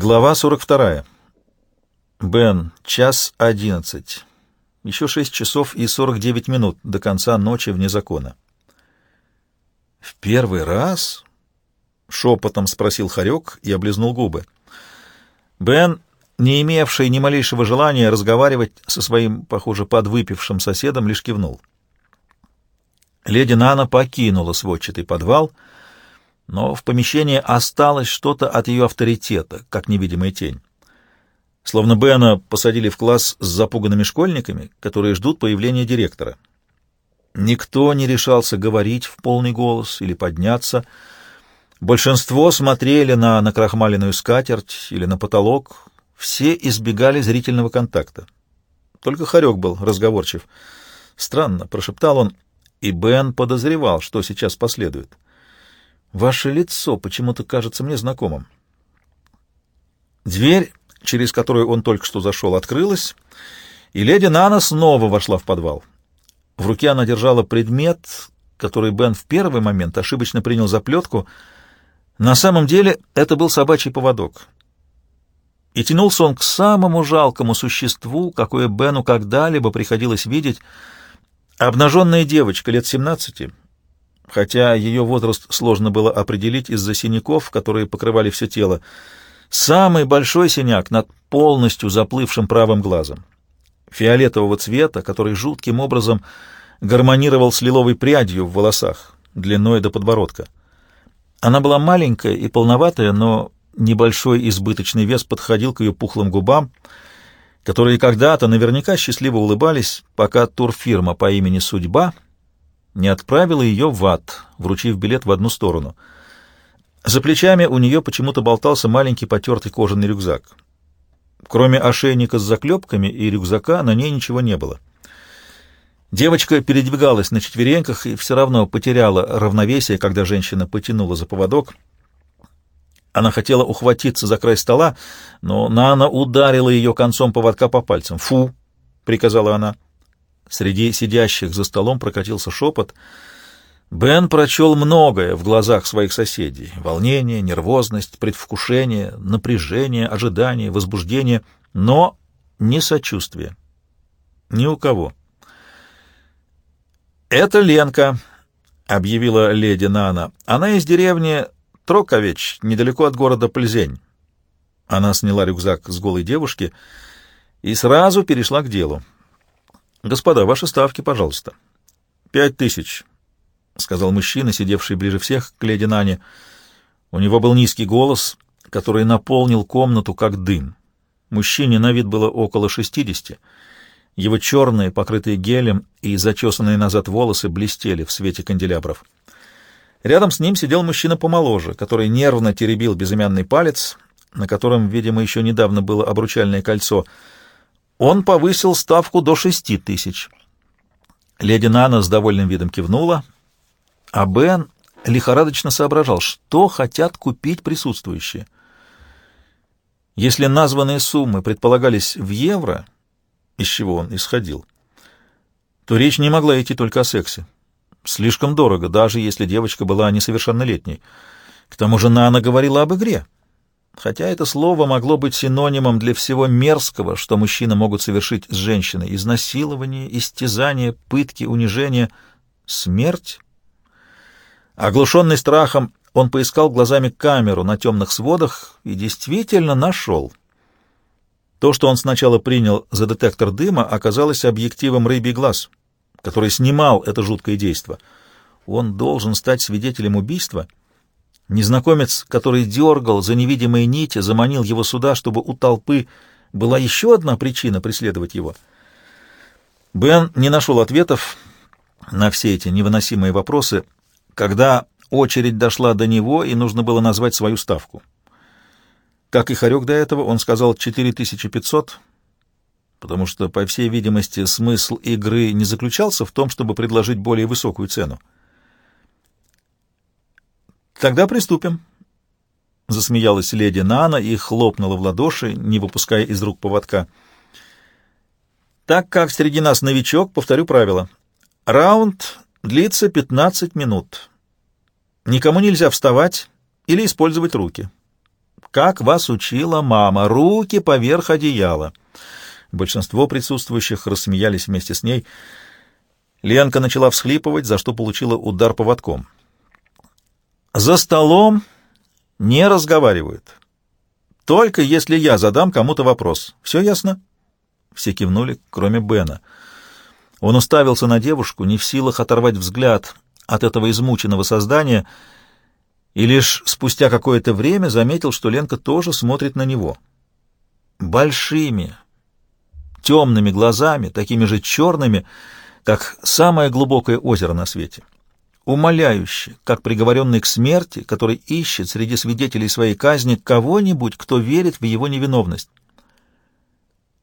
Глава 42. Бен, час одиннадцать. Еще шесть часов и сорок девять минут до конца ночи вне закона. «В первый раз?» — шепотом спросил Харек и облизнул губы. Бен, не имевший ни малейшего желания разговаривать со своим, похоже, подвыпившим соседом, лишь кивнул. Леди Нана покинула сводчатый подвал — но в помещении осталось что-то от ее авторитета, как невидимая тень. Словно Бена посадили в класс с запуганными школьниками, которые ждут появления директора. Никто не решался говорить в полный голос или подняться. Большинство смотрели на накрахмаленную скатерть или на потолок. Все избегали зрительного контакта. Только Харек был разговорчив. «Странно», — прошептал он, и Бен подозревал, что сейчас последует. — Ваше лицо почему-то кажется мне знакомым. Дверь, через которую он только что зашел, открылась, и леди Нана снова вошла в подвал. В руке она держала предмет, который Бен в первый момент ошибочно принял за плетку. На самом деле это был собачий поводок. И тянулся он к самому жалкому существу, какое Бену когда-либо приходилось видеть. Обнаженная девочка лет семнадцати — хотя ее возраст сложно было определить из-за синяков, которые покрывали все тело. Самый большой синяк над полностью заплывшим правым глазом. Фиолетового цвета, который жутким образом гармонировал с лиловой прядью в волосах, длиной до подбородка. Она была маленькая и полноватая, но небольшой избыточный вес подходил к ее пухлым губам, которые когда-то наверняка счастливо улыбались, пока турфирма по имени «Судьба» не отправила ее в ад, вручив билет в одну сторону. За плечами у нее почему-то болтался маленький потертый кожаный рюкзак. Кроме ошейника с заклепками и рюкзака на ней ничего не было. Девочка передвигалась на четвереньках и все равно потеряла равновесие, когда женщина потянула за поводок. Она хотела ухватиться за край стола, но Нана ударила ее концом поводка по пальцам. «Фу!» — приказала она. Среди сидящих за столом прокатился шепот. Бен прочел многое в глазах своих соседей. Волнение, нервозность, предвкушение, напряжение, ожидание, возбуждение, но не сочувствие. Ни у кого. «Это Ленка», — объявила леди Нана. «Она из деревни Трокович, недалеко от города Пльзень». Она сняла рюкзак с голой девушки и сразу перешла к делу. «Господа, ваши ставки, пожалуйста». «Пять тысяч», — сказал мужчина, сидевший ближе всех к леди Нане. У него был низкий голос, который наполнил комнату как дым. Мужчине на вид было около шестидесяти. Его черные, покрытые гелем и зачесанные назад волосы блестели в свете канделябров. Рядом с ним сидел мужчина помоложе, который нервно теребил безымянный палец, на котором, видимо, еще недавно было обручальное кольцо — он повысил ставку до шести тысяч. Леди Нана с довольным видом кивнула, а Бен лихорадочно соображал, что хотят купить присутствующие. Если названные суммы предполагались в евро, из чего он исходил, то речь не могла идти только о сексе. Слишком дорого, даже если девочка была несовершеннолетней. К тому же Нана говорила об игре — хотя это слово могло быть синонимом для всего мерзкого, что мужчины могут совершить с женщиной. Изнасилование, истязание, пытки, унижение, смерть. Оглушенный страхом, он поискал глазами камеру на темных сводах и действительно нашел. То, что он сначала принял за детектор дыма, оказалось объективом рыбий глаз, который снимал это жуткое действо. Он должен стать свидетелем убийства — Незнакомец, который дергал за невидимые нити, заманил его сюда, чтобы у толпы была еще одна причина преследовать его. Бен не нашел ответов на все эти невыносимые вопросы, когда очередь дошла до него, и нужно было назвать свою ставку. Как и Харек до этого, он сказал 4500, потому что, по всей видимости, смысл игры не заключался в том, чтобы предложить более высокую цену. Тогда приступим. Засмеялась леди Нана и хлопнула в ладоши, не выпуская из рук поводка. Так как среди нас новичок, повторю правило. Раунд длится 15 минут. Никому нельзя вставать или использовать руки. как вас учила мама, руки поверх одеяла». Большинство присутствующих рассмеялись вместе с ней. Ленка начала всхлипывать, за что получила удар поводком. «За столом не разговаривают. Только если я задам кому-то вопрос. Все ясно?» Все кивнули, кроме Бена. Он уставился на девушку, не в силах оторвать взгляд от этого измученного создания, и лишь спустя какое-то время заметил, что Ленка тоже смотрит на него. Большими, темными глазами, такими же черными, как самое глубокое озеро на свете. Умоляюще, как приговоренный к смерти, который ищет среди свидетелей своей казни кого-нибудь, кто верит в его невиновность.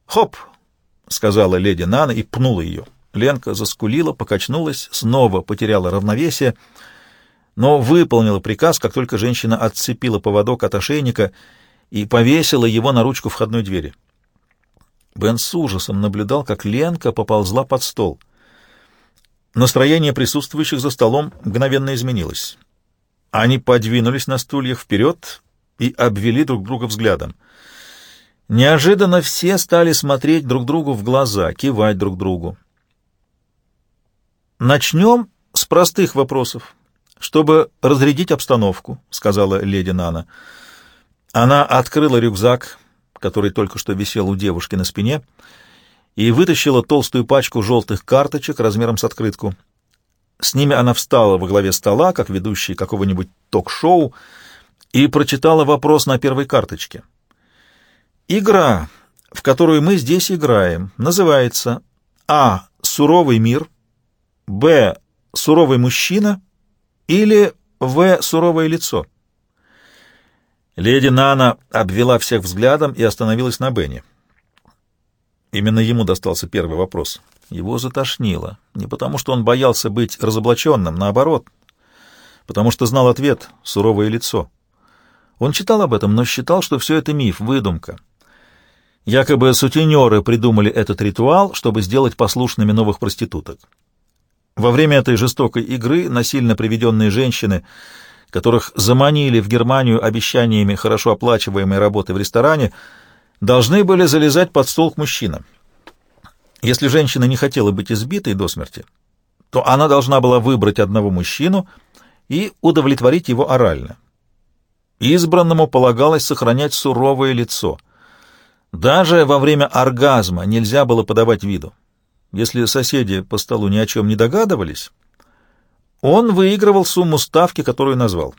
«Хоп!» — сказала леди Нана и пнула ее. Ленка заскулила, покачнулась, снова потеряла равновесие, но выполнила приказ, как только женщина отцепила поводок от ошейника и повесила его на ручку входной двери. Бен с ужасом наблюдал, как Ленка поползла под стол. Настроение присутствующих за столом мгновенно изменилось. Они подвинулись на стульях вперед и обвели друг друга взглядом. Неожиданно все стали смотреть друг другу в глаза, кивать друг другу. «Начнем с простых вопросов, чтобы разрядить обстановку», — сказала леди Нана. Она открыла рюкзак, который только что висел у девушки на спине, и вытащила толстую пачку желтых карточек размером с открытку. С ними она встала во главе стола, как ведущий какого-нибудь ток-шоу, и прочитала вопрос на первой карточке. «Игра, в которую мы здесь играем, называется А. Суровый мир», Б. Суровый мужчина или В. Суровое лицо?» Леди Нана обвела всех взглядом и остановилась на Бене. Именно ему достался первый вопрос. Его затошнило. Не потому, что он боялся быть разоблаченным, наоборот, потому что знал ответ — суровое лицо. Он читал об этом, но считал, что все это миф, выдумка. Якобы сутенеры придумали этот ритуал, чтобы сделать послушными новых проституток. Во время этой жестокой игры насильно приведенные женщины — которых заманили в Германию обещаниями хорошо оплачиваемой работы в ресторане, должны были залезать под стол к мужчинам. Если женщина не хотела быть избитой до смерти, то она должна была выбрать одного мужчину и удовлетворить его орально. Избранному полагалось сохранять суровое лицо. Даже во время оргазма нельзя было подавать виду. Если соседи по столу ни о чем не догадывались, он выигрывал сумму ставки, которую назвал,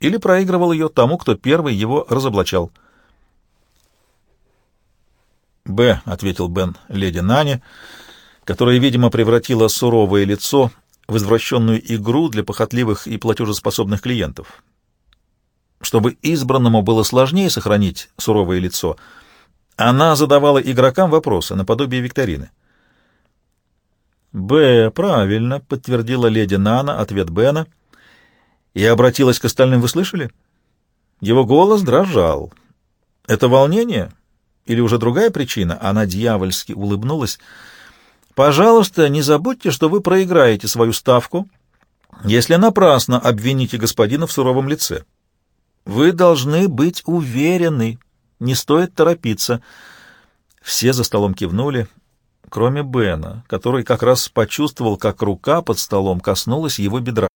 или проигрывал ее тому, кто первый его разоблачал. «Б», — ответил Бен леди Нане, которая, видимо, превратила суровое лицо в извращенную игру для похотливых и платежеспособных клиентов. Чтобы избранному было сложнее сохранить суровое лицо, она задавала игрокам вопросы наподобие викторины. «Б, правильно», — подтвердила леди Нана ответ Бена и обратилась к остальным. «Вы слышали?» Его голос дрожал. «Это волнение? Или уже другая причина?» Она дьявольски улыбнулась. «Пожалуйста, не забудьте, что вы проиграете свою ставку, если напрасно обвините господина в суровом лице. Вы должны быть уверены, не стоит торопиться». Все за столом кивнули кроме Бена, который как раз почувствовал, как рука под столом коснулась его бедра.